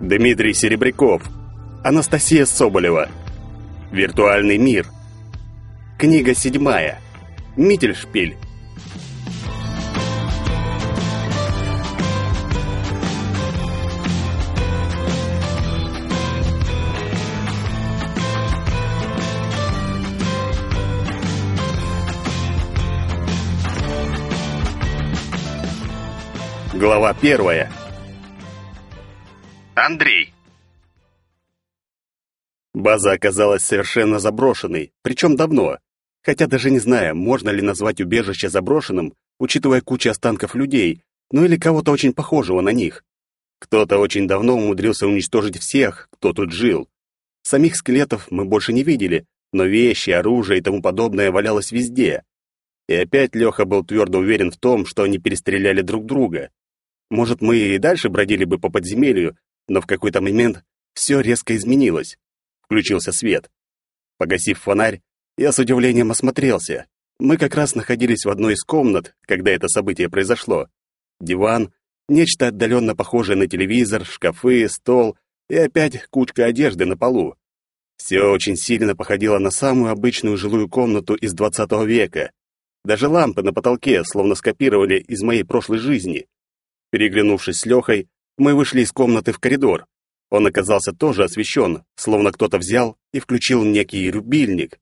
Дмитрий Серебряков. Анастасия Соболева. Виртуальный мир. Книга седьмая. Миттельшпиль. Глава первая. Андрей. База оказалась совершенно заброшенной, причем давно, хотя даже не знаю, можно ли назвать убежище заброшенным, учитывая кучу останков людей, ну или кого-то очень похожего на них. Кто-то очень давно умудрился уничтожить всех, кто тут жил. Самих скелетов мы больше не видели, но вещи, оружие и тому подобное валялось везде. И опять Леха был твердо уверен в том, что они перестреляли друг друга. Может, мы и дальше бродили бы по подземелью, но в какой-то момент все резко изменилось. Включился свет. Погасив фонарь, я с удивлением осмотрелся. Мы как раз находились в одной из комнат, когда это событие произошло. Диван, нечто отдаленно похожее на телевизор, шкафы, стол и опять кучка одежды на полу. Все очень сильно походило на самую обычную жилую комнату из 20 века. Даже лампы на потолке словно скопировали из моей прошлой жизни. Переглянувшись с Лехой, мы вышли из комнаты в коридор. Он оказался тоже освещен, словно кто-то взял и включил некий рубильник.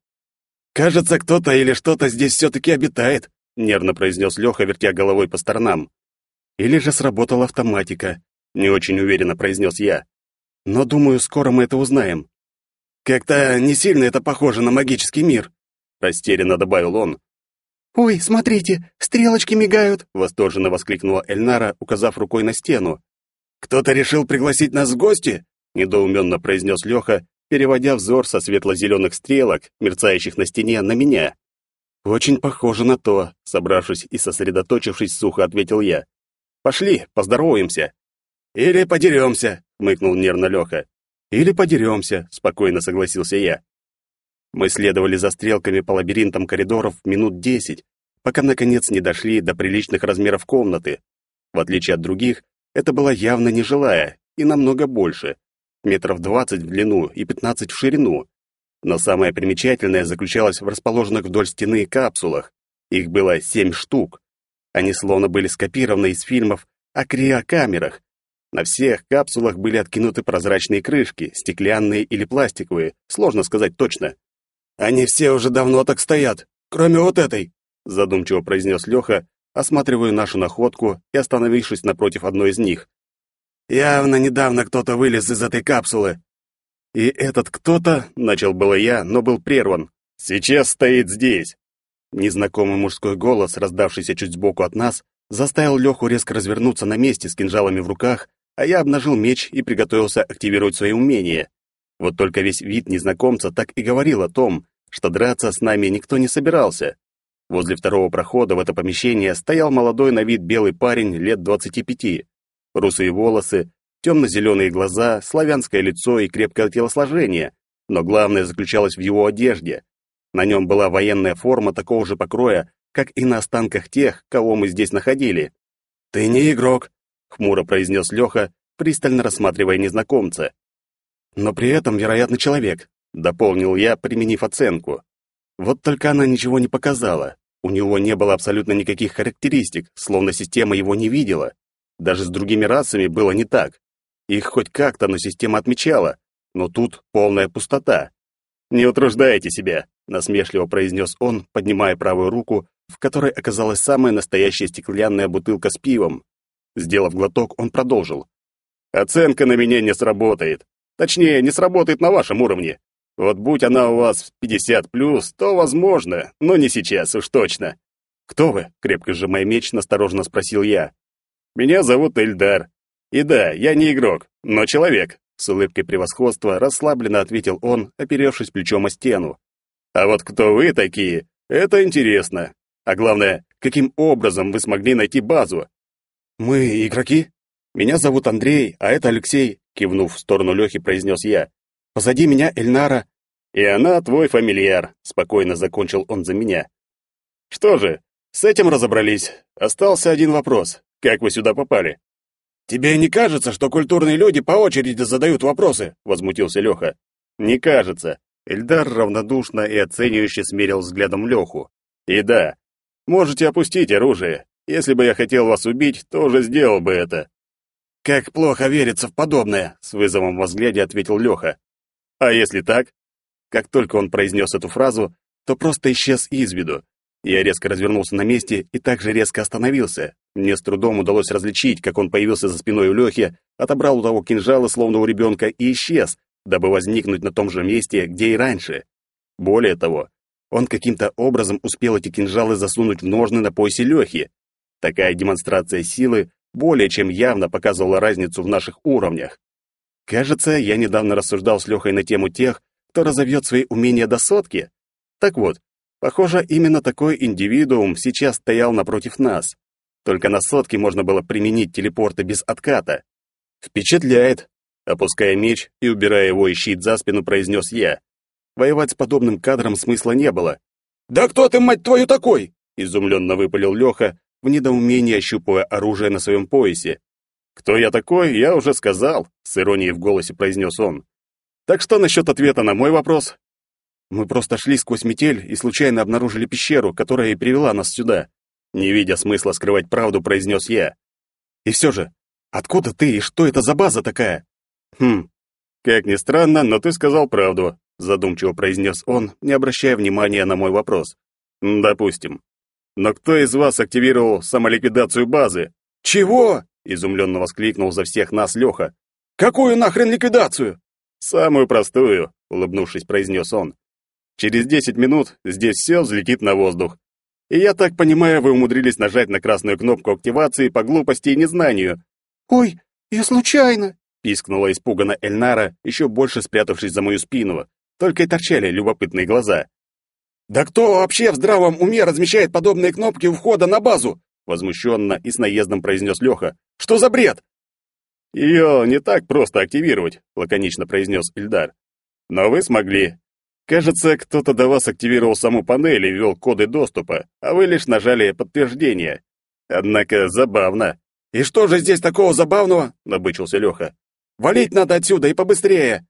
«Кажется, кто-то или что-то здесь все-таки обитает», — нервно произнес Леха, вертя головой по сторонам. «Или же сработала автоматика», — не очень уверенно произнес я. «Но, думаю, скоро мы это узнаем». «Как-то не сильно это похоже на магический мир», — растерянно добавил он, «Ой, смотрите, стрелочки мигают!» — восторженно воскликнула Эльнара, указав рукой на стену. «Кто-то решил пригласить нас в гости?» — недоуменно произнес Леха, переводя взор со светло-зеленых стрелок, мерцающих на стене, на меня. «Очень похоже на то», — собравшись и сосредоточившись, сухо ответил я. «Пошли, поздороваемся». «Или подеремся», — мыкнул нервно Леха. «Или подеремся», — спокойно согласился я. Мы следовали за стрелками по лабиринтам коридоров минут десять, пока, наконец, не дошли до приличных размеров комнаты. В отличие от других, это была явно нежилая и намного больше, метров двадцать в длину и пятнадцать в ширину. Но самое примечательное заключалось в расположенных вдоль стены капсулах. Их было семь штук. Они словно были скопированы из фильмов о криокамерах. На всех капсулах были откинуты прозрачные крышки, стеклянные или пластиковые, сложно сказать точно. «Они все уже давно так стоят, кроме вот этой», задумчиво произнес Леха, осматривая нашу находку и остановившись напротив одной из них. «Явно недавно кто-то вылез из этой капсулы». «И этот кто-то», — начал было я, но был прерван. «Сейчас стоит здесь». Незнакомый мужской голос, раздавшийся чуть сбоку от нас, заставил Леху резко развернуться на месте с кинжалами в руках, а я обнажил меч и приготовился активировать свои умения. Вот только весь вид незнакомца так и говорил о том, что драться с нами никто не собирался. Возле второго прохода в это помещение стоял молодой на вид белый парень лет двадцати пяти. Русые волосы, темно-зеленые глаза, славянское лицо и крепкое телосложение, но главное заключалось в его одежде. На нем была военная форма такого же покроя, как и на останках тех, кого мы здесь находили. «Ты не игрок», — хмуро произнес Леха, пристально рассматривая незнакомца но при этом, вероятно, человек», — дополнил я, применив оценку. Вот только она ничего не показала. У него не было абсолютно никаких характеристик, словно система его не видела. Даже с другими расами было не так. Их хоть как-то, но система отмечала. Но тут полная пустота. «Не утруждайте себя», — насмешливо произнес он, поднимая правую руку, в которой оказалась самая настоящая стеклянная бутылка с пивом. Сделав глоток, он продолжил. «Оценка на меня не сработает. Точнее, не сработает на вашем уровне. Вот будь она у вас 50 плюс, то возможно, но не сейчас уж точно. Кто вы? крепко сжимая меч, настороженно спросил я. Меня зовут Эльдар. И да, я не игрок, но человек. С улыбкой превосходства расслабленно ответил он, оперевшись плечом о стену. А вот кто вы такие? Это интересно. А главное, каким образом вы смогли найти базу? Мы игроки? Меня зовут Андрей, а это Алексей кивнув в сторону Лехи, произнес я. Позади меня Эльнара. И она твой фамильяр, спокойно закончил он за меня. Что же, с этим разобрались. Остался один вопрос. Как вы сюда попали? «Тебе не кажется, что культурные люди по очереди задают вопросы?» — возмутился Леха. «Не кажется». Эльдар равнодушно и оценивающе смерил взглядом Леху. «И да, можете опустить оружие. Если бы я хотел вас убить, то уже сделал бы это». «Как плохо верится в подобное», — с вызовом во взгляде ответил Леха. «А если так?» Как только он произнес эту фразу, то просто исчез из виду. Я резко развернулся на месте и также резко остановился. Мне с трудом удалось различить, как он появился за спиной у Лехи, отобрал у того кинжалы, словно у ребенка, и исчез, дабы возникнуть на том же месте, где и раньше. Более того, он каким-то образом успел эти кинжалы засунуть в ножны на поясе Лехи. Такая демонстрация силы более чем явно показывала разницу в наших уровнях. Кажется, я недавно рассуждал с Лехой на тему тех, кто разовьет свои умения до сотки. Так вот, похоже, именно такой индивидуум сейчас стоял напротив нас. Только на сотке можно было применить телепорты без отката. Впечатляет. Опуская меч и убирая его и щит за спину, произнес я. Воевать с подобным кадром смысла не было. «Да кто ты, мать твою, такой?» Изумленно выпалил Леха, в недоумении ощупывая оружие на своем поясе. «Кто я такой, я уже сказал», — с иронией в голосе произнес он. «Так что насчет ответа на мой вопрос?» «Мы просто шли сквозь метель и случайно обнаружили пещеру, которая и привела нас сюда», не видя смысла скрывать правду, произнес я. «И все же, откуда ты и что это за база такая?» «Хм, как ни странно, но ты сказал правду», задумчиво произнес он, не обращая внимания на мой вопрос. «Допустим. Но кто из вас активировал самоликвидацию базы? Чего? Изумленно воскликнул за всех нас Леха. Какую нахрен ликвидацию? Самую простую, улыбнувшись, произнес он. Через десять минут здесь все взлетит на воздух. И я так понимаю, вы умудрились нажать на красную кнопку активации по глупости и незнанию. Ой, я случайно, пискнула испуганно Эльнара, еще больше спрятавшись за мою спину. Только и торчали любопытные глаза. «Да кто вообще в здравом уме размещает подобные кнопки у входа на базу?» Возмущенно и с наездом произнес Леха. «Что за бред?» «Ее не так просто активировать», — лаконично произнес Ильдар. «Но вы смогли. Кажется, кто-то до вас активировал саму панель и ввел коды доступа, а вы лишь нажали подтверждение. Однако забавно». «И что же здесь такого забавного?» — набычился Леха. «Валить надо отсюда и побыстрее!»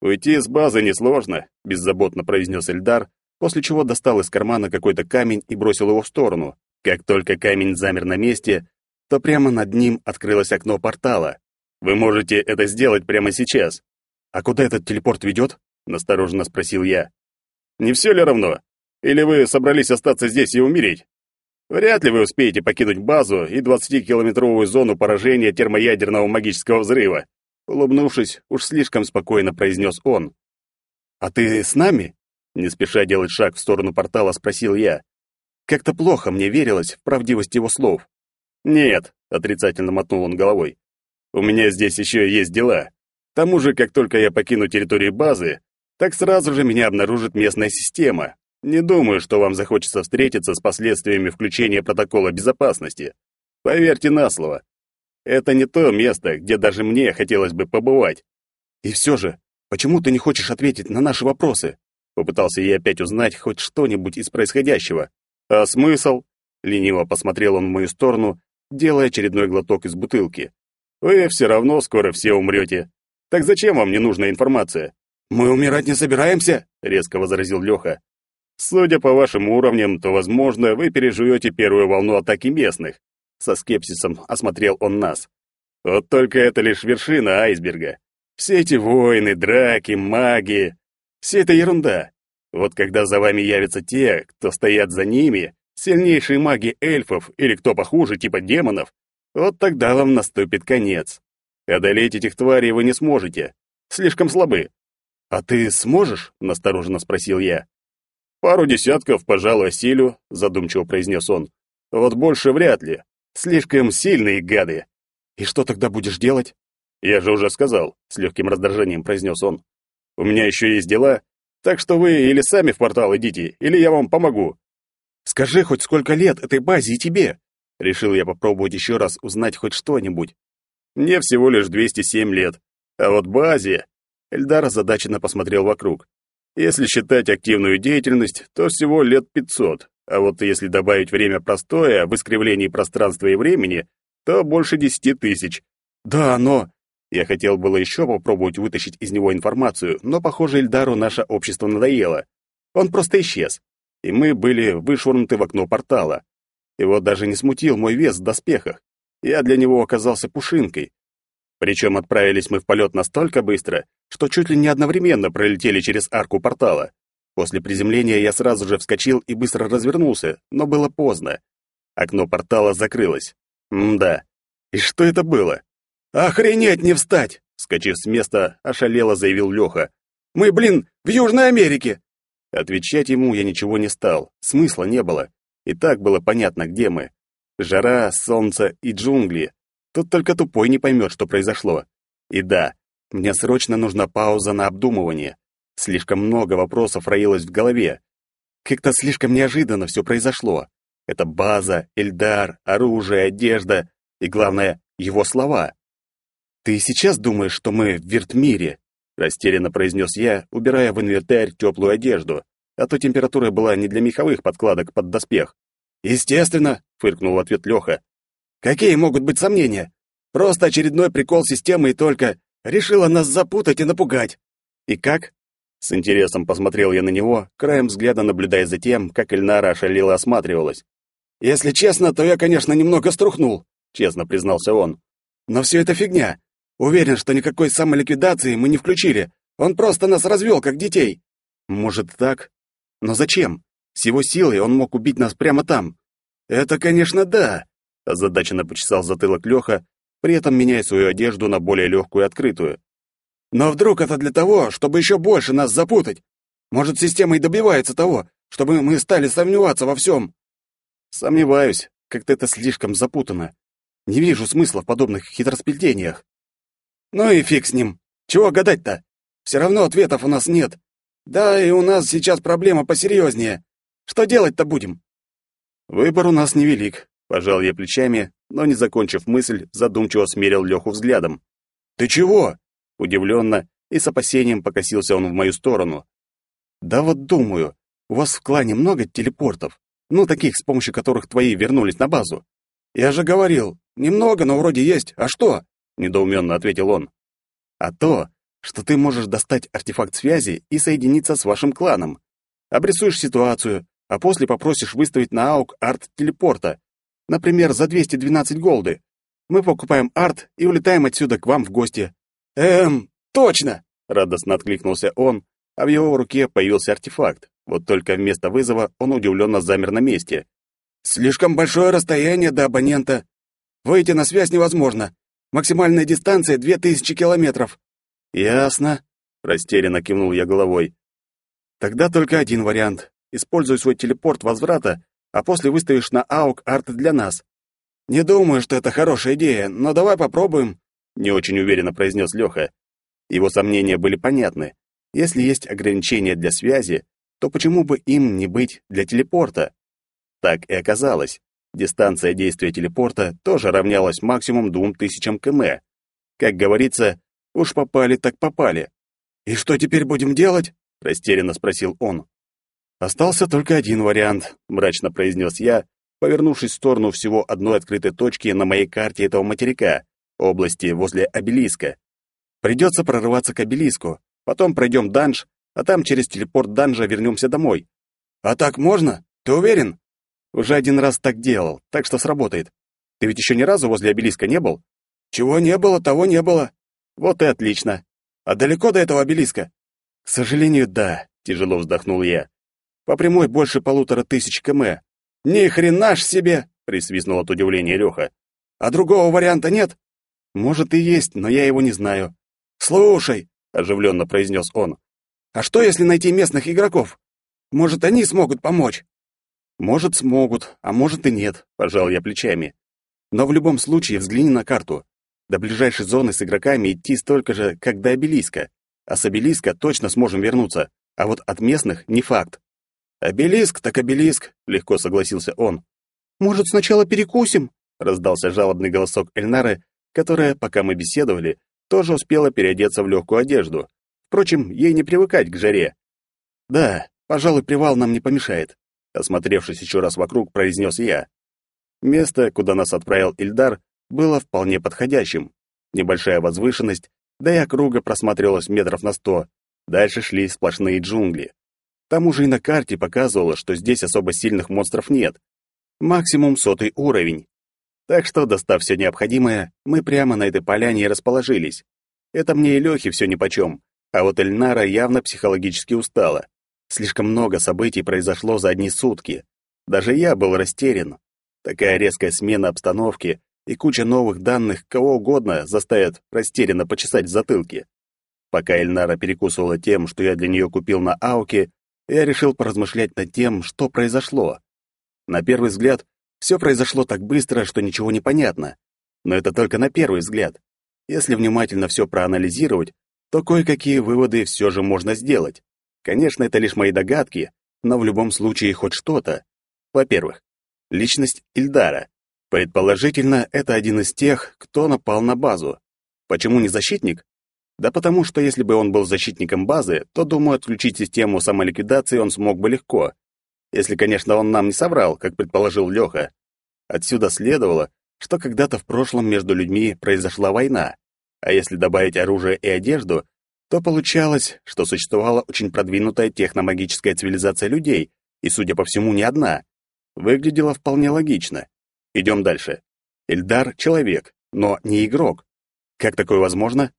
«Уйти с базы несложно», — беззаботно произнес Эльдар, после чего достал из кармана какой-то камень и бросил его в сторону. Как только камень замер на месте, то прямо над ним открылось окно портала. Вы можете это сделать прямо сейчас. А куда этот телепорт ведет? настороженно спросил я. Не все ли равно? Или вы собрались остаться здесь и умереть? Вряд ли вы успеете покинуть базу и 20-километровую зону поражения термоядерного магического взрыва. Улыбнувшись, уж слишком спокойно произнес он. «А ты с нами?» Не спеша делать шаг в сторону портала, спросил я. Как-то плохо мне верилось в правдивость его слов. «Нет», — отрицательно мотнул он головой. «У меня здесь еще есть дела. К тому же, как только я покину территорию базы, так сразу же меня обнаружит местная система. Не думаю, что вам захочется встретиться с последствиями включения протокола безопасности. Поверьте на слово. Это не то место, где даже мне хотелось бы побывать. И все же, почему ты не хочешь ответить на наши вопросы? Попытался я опять узнать хоть что-нибудь из происходящего. А смысл? Лениво посмотрел он в мою сторону, делая очередной глоток из бутылки. Вы все равно скоро все умрете. Так зачем вам ненужная информация? Мы умирать не собираемся, резко возразил Леха. Судя по вашим уровням, то, возможно, вы переживете первую волну атаки местных. Со скепсисом осмотрел он нас. Вот только это лишь вершина айсберга. Все эти войны, драки, магии, все это ерунда. Вот когда за вами явятся те, кто стоят за ними, сильнейшие маги эльфов или кто похуже, типа демонов, вот тогда вам наступит конец. Одолеть этих тварей вы не сможете. Слишком слабы. А ты сможешь? настороженно спросил я. Пару десятков, пожалуй, осилю, задумчиво произнес он. Вот больше вряд ли. Слишком сильные гады. И что тогда будешь делать? Я же уже сказал, с легким раздражением произнес он. У меня еще есть дела, так что вы или сами в портал идите, или я вам помогу. Скажи хоть сколько лет этой базе и тебе. Решил я попробовать еще раз узнать хоть что-нибудь. Мне всего лишь 207 лет. А вот базе... Эльдар озадаченно посмотрел вокруг. Если считать активную деятельность, то всего лет 500. А вот если добавить время простоя в искривлении пространства и времени, то больше 10 тысяч. Да, но... Я хотел было еще попробовать вытащить из него информацию, но, похоже, Ильдару наше общество надоело. Он просто исчез, и мы были вышвырнуты в окно портала. Его даже не смутил мой вес в доспехах. Я для него оказался пушинкой. Причем отправились мы в полет настолько быстро, что чуть ли не одновременно пролетели через арку портала. После приземления я сразу же вскочил и быстро развернулся, но было поздно. Окно портала закрылось. М-да. И что это было? «Охренеть не встать!» Скочив с места, ошалело заявил Леха. «Мы, блин, в Южной Америке!» Отвечать ему я ничего не стал, смысла не было. И так было понятно, где мы. Жара, солнце и джунгли. Тут только тупой не поймет, что произошло. И да, мне срочно нужна пауза на обдумывание. Слишком много вопросов роилось в голове. Как-то слишком неожиданно все произошло. Это база, Эльдар, оружие, одежда и, главное, его слова. «Ты сейчас думаешь, что мы в Виртмире?» — растерянно произнес я, убирая в инвентарь теплую одежду, а то температура была не для меховых подкладок под доспех. «Естественно», — фыркнул в ответ Леха. «Какие могут быть сомнения? Просто очередной прикол системы и только решила нас запутать и напугать». «И как?» С интересом посмотрел я на него, краем взгляда наблюдая за тем, как Эльнара ошалела осматривалась. «Если честно, то я, конечно, немного струхнул», — честно признался он. «Но все это фигня. Уверен, что никакой самоликвидации мы не включили. Он просто нас развел, как детей». «Может, так? Но зачем? С его силой он мог убить нас прямо там». «Это, конечно, да», — озадаченно почесал затылок Леха, при этом меняя свою одежду на более легкую и открытую. «Но вдруг это для того, чтобы еще больше нас запутать? Может, система и добивается того, чтобы мы стали сомневаться во всем?» «Сомневаюсь, как-то это слишком запутано. Не вижу смысла в подобных хитросплетениях». Ну и фиг с ним. Чего гадать-то? Все равно ответов у нас нет. Да, и у нас сейчас проблема посерьезнее. Что делать-то будем? Выбор у нас невелик, пожал я плечами, но не закончив мысль, задумчиво смерил Леху взглядом. Ты чего? Удивленно и с опасением покосился он в мою сторону. Да вот думаю, у вас в клане много телепортов, ну таких, с помощью которых твои вернулись на базу. Я же говорил, немного, но вроде есть. А что? Недоуменно ответил он. А то, что ты можешь достать артефакт связи и соединиться с вашим кланом. Обрисуешь ситуацию, а после попросишь выставить на аук арт телепорта. Например, за 212 голды. Мы покупаем арт и улетаем отсюда к вам в гости. Эм, точно, радостно откликнулся он, а в его руке появился артефакт. Вот только вместо вызова он удивленно замер на месте. Слишком большое расстояние до абонента. Выйти на связь невозможно. Максимальная дистанция — две тысячи километров». «Ясно», — растерянно кивнул я головой. «Тогда только один вариант. Используй свой телепорт возврата, а после выставишь на АУК арт для нас». «Не думаю, что это хорошая идея, но давай попробуем», — не очень уверенно произнес Леха. Его сомнения были понятны. Если есть ограничения для связи, то почему бы им не быть для телепорта? Так и оказалось. Дистанция действия телепорта тоже равнялась максимум двум тысячам км. Как говорится, уж попали так попали. «И что теперь будем делать?» — растерянно спросил он. «Остался только один вариант», — мрачно произнес я, повернувшись в сторону всего одной открытой точки на моей карте этого материка, области возле обелиска. «Придется прорываться к обелиску, потом пройдем данж, а там через телепорт данжа вернемся домой». «А так можно? Ты уверен?» Уже один раз так делал, так что сработает. Ты ведь еще ни разу возле обелиска не был? Чего не было, того не было. Вот и отлично. А далеко до этого обелиска? К сожалению, да, тяжело вздохнул я. По прямой больше полутора тысяч км. Ни хрена ж себе, присвистнул от удивления Леха. А другого варианта нет? Может и есть, но я его не знаю. Слушай, оживленно произнес он. А что, если найти местных игроков? Может, они смогут помочь? Может, смогут, а может и нет, пожал я плечами. Но в любом случае взгляни на карту. До ближайшей зоны с игроками идти столько же, как до обелиска. А с обелиска точно сможем вернуться, а вот от местных не факт. Обелиск так обелиск, легко согласился он. Может, сначала перекусим? раздался жалобный голосок Эльнары, которая, пока мы беседовали, тоже успела переодеться в легкую одежду. Впрочем, ей не привыкать к жаре. Да, пожалуй, привал нам не помешает. Осмотревшись еще раз вокруг, произнес я. Место, куда нас отправил Ильдар, было вполне подходящим. небольшая возвышенность, да и округа просматривалась метров на сто. Дальше шли сплошные джунгли. К тому же и на карте показывало, что здесь особо сильных монстров нет. Максимум сотый уровень. Так что, достав все необходимое, мы прямо на этой поляне и расположились. Это мне и Лёхе все нипочем, а вот Эльнара явно психологически устала. Слишком много событий произошло за одни сутки. Даже я был растерян. Такая резкая смена обстановки и куча новых данных кого угодно заставят растерянно почесать в затылке. Пока Эльнара перекусывала тем, что я для нее купил на Ауке, я решил поразмышлять над тем, что произошло. На первый взгляд, все произошло так быстро, что ничего не понятно. Но это только на первый взгляд. Если внимательно все проанализировать, то кое-какие выводы все же можно сделать. Конечно, это лишь мои догадки, но в любом случае хоть что-то. Во-первых, личность Ильдара. Предположительно, это один из тех, кто напал на базу. Почему не защитник? Да потому что если бы он был защитником базы, то, думаю, отключить систему самоликвидации он смог бы легко. Если, конечно, он нам не соврал, как предположил Леха. Отсюда следовало, что когда-то в прошлом между людьми произошла война. А если добавить оружие и одежду, то получалось, что существовала очень продвинутая техномагическая цивилизация людей, и, судя по всему, не одна. Выглядело вполне логично. Идем дальше. Эльдар — человек, но не игрок. Как такое возможно?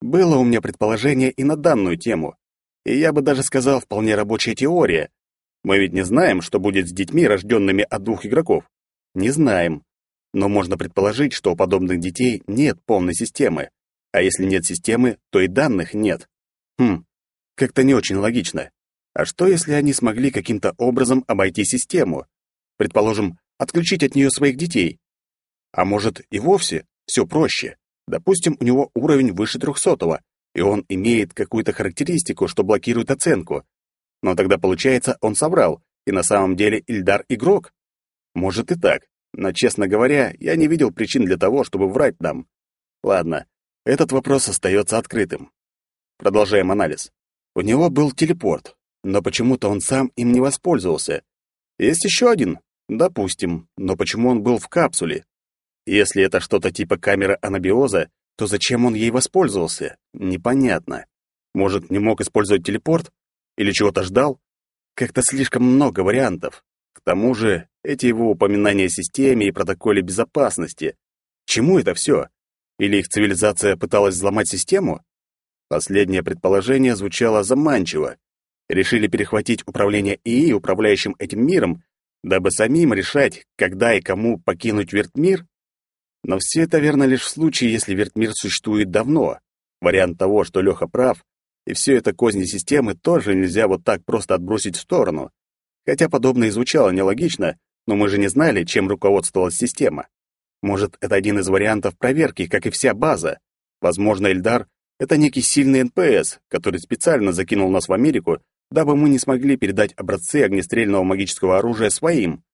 Было у меня предположение и на данную тему. И я бы даже сказал, вполне рабочая теория. Мы ведь не знаем, что будет с детьми, рожденными от двух игроков. Не знаем. Но можно предположить, что у подобных детей нет полной системы. А если нет системы, то и данных нет. Хм, как-то не очень логично. А что, если они смогли каким-то образом обойти систему? Предположим, отключить от нее своих детей. А может, и вовсе все проще. Допустим, у него уровень выше трехсотого, и он имеет какую-то характеристику, что блокирует оценку. Но тогда получается, он соврал, и на самом деле Ильдар игрок. Может и так, но, честно говоря, я не видел причин для того, чтобы врать нам. Ладно, этот вопрос остается открытым. Продолжаем анализ. У него был телепорт, но почему-то он сам им не воспользовался. Есть еще один? Допустим, но почему он был в капсуле? Если это что-то типа камеры анабиоза, то зачем он ей воспользовался? Непонятно. Может, не мог использовать телепорт? Или чего-то ждал? Как-то слишком много вариантов. К тому же, эти его упоминания о системе и протоколе безопасности. Чему это все? Или их цивилизация пыталась взломать систему? Последнее предположение звучало заманчиво. Решили перехватить управление ИИ, управляющим этим миром, дабы самим решать, когда и кому покинуть Вертмир? Но все это верно лишь в случае, если Вертмир существует давно. Вариант того, что Леха прав, и все это козни системы тоже нельзя вот так просто отбросить в сторону. Хотя подобное звучало нелогично, но мы же не знали, чем руководствовалась система. Может, это один из вариантов проверки, как и вся база. Возможно, Эльдар — это некий сильный НПС, который специально закинул нас в Америку, дабы мы не смогли передать образцы огнестрельного магического оружия своим.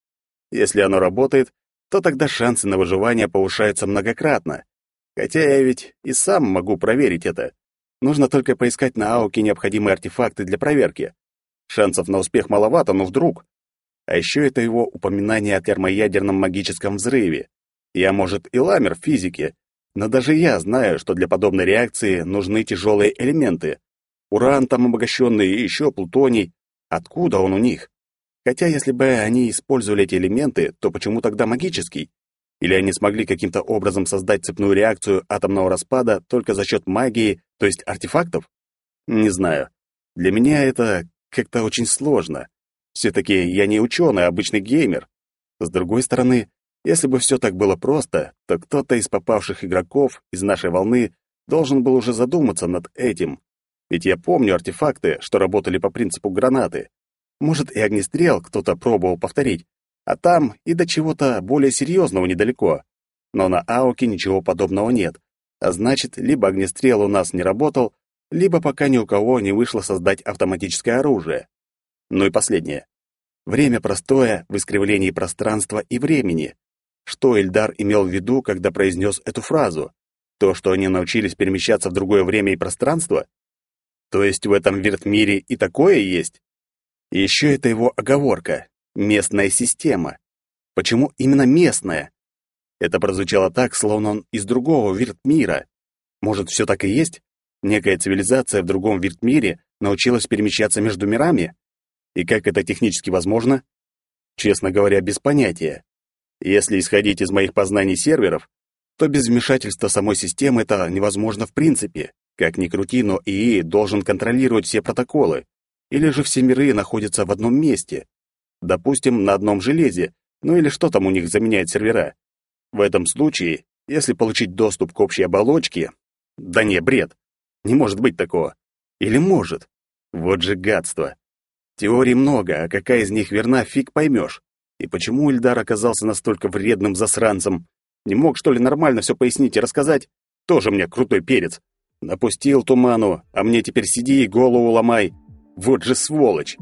Если оно работает, то тогда шансы на выживание повышаются многократно. Хотя я ведь и сам могу проверить это. Нужно только поискать на Ауке необходимые артефакты для проверки. Шансов на успех маловато, но вдруг. А еще это его упоминание о термоядерном магическом взрыве. Я, может, и ламер в физике, но даже я знаю, что для подобной реакции нужны тяжелые элементы. Уран там обогащенный и еще плутоний. Откуда он у них? Хотя если бы они использовали эти элементы, то почему тогда магический? Или они смогли каким-то образом создать цепную реакцию атомного распада только за счет магии, то есть артефактов? Не знаю. Для меня это как-то очень сложно. Все-таки я не ученый, а обычный геймер. С другой стороны, если бы все так было просто, то кто-то из попавших игроков из нашей волны должен был уже задуматься над этим. Ведь я помню артефакты, что работали по принципу гранаты. Может, и огнестрел кто-то пробовал повторить, а там и до чего-то более серьезного недалеко. Но на Ауке ничего подобного нет. А значит, либо огнестрел у нас не работал, либо пока ни у кого не вышло создать автоматическое оружие. Ну и последнее. Время простое в искривлении пространства и времени. Что Эльдар имел в виду, когда произнес эту фразу? То, что они научились перемещаться в другое время и пространство? То есть в этом вертмире и такое есть? И еще это его оговорка — местная система. Почему именно местная? Это прозвучало так, словно он из другого виртмира. Может, все так и есть? Некая цивилизация в другом виртмире научилась перемещаться между мирами? И как это технически возможно? Честно говоря, без понятия. Если исходить из моих познаний серверов, то без вмешательства самой системы это невозможно в принципе. Как ни крути, но ИИ должен контролировать все протоколы. Или же все миры находятся в одном месте. Допустим, на одном железе, ну или что там у них заменяет сервера. В этом случае, если получить доступ к общей оболочке... Да не, бред. Не может быть такого. Или может. Вот же гадство. Теорий много, а какая из них верна, фиг поймешь. И почему Ильдар оказался настолько вредным засранцем? Не мог, что ли, нормально все пояснить и рассказать? Тоже мне крутой перец. Напустил туману, а мне теперь сиди и голову ломай. Вот же сволочь.